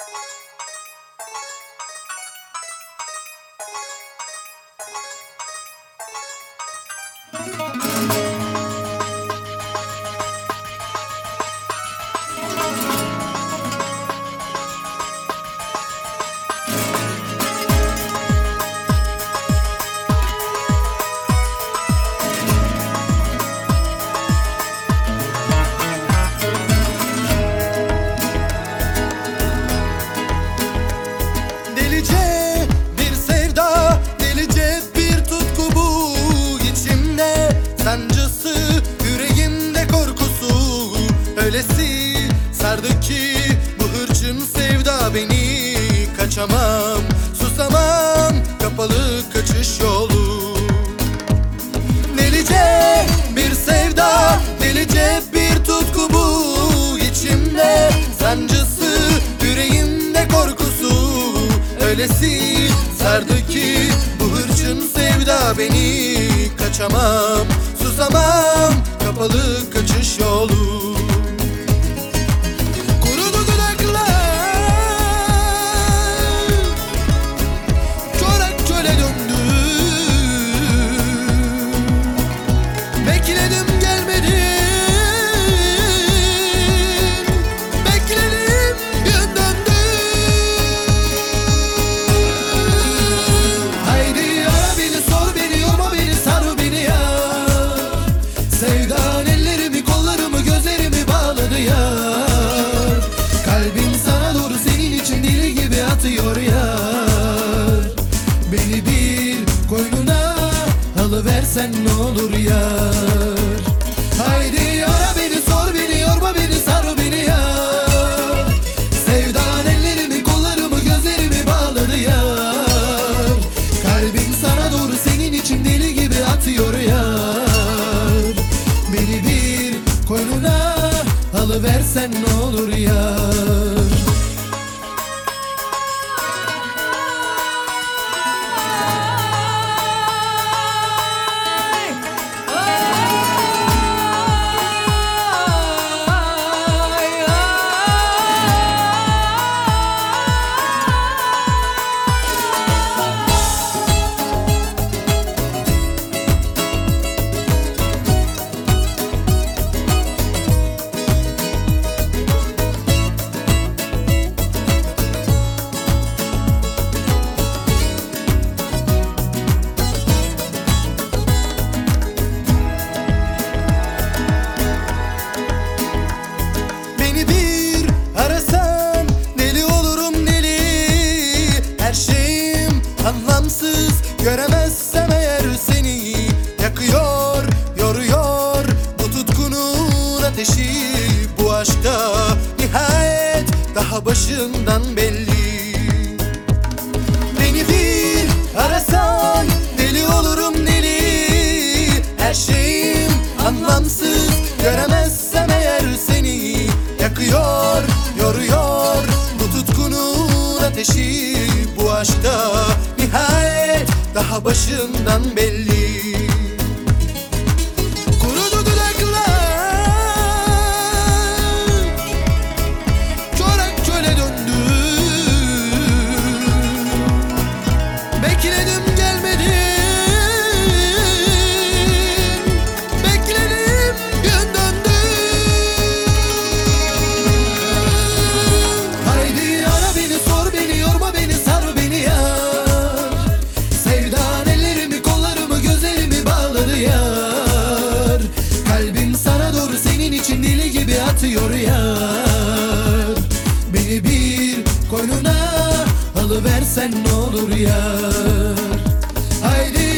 you Öylesi sardı ki bu hırçın sevda beni Kaçamam, susamam, kapalı kaçış yolu Sevdan ellerimi kollarımı gözlerimi bağladı ya. Kalbim sana doğru senin için deli gibi atıyor ya. Beni bir koynuna alıversen ne olur ya. Haydi ara beni sor beni yorma beni sar beni ya. Sevdan ellerimi kollarımı gözlerimi bağladı ya. Kalbim sana doğru senin için deli gibi atıyor ya alıversen ne olur ya göremezsem eğer seni Yakıyor, yoruyor bu tutkunun ateşi. Bu aşkta nihayet daha başından belli. Beni bir arasan deli olurum deli. Her şeyim anlamsız. Göremezsem eğer seni Yakıyor, yoruyor bu tutkunun ateşi. Bu aşkta daha başından belli. Kurudu dudaklar Çorak çöle döndü. Bekledim gibi atıyor yar. Beni bir koynuna alıversen ne olur yar. Haydi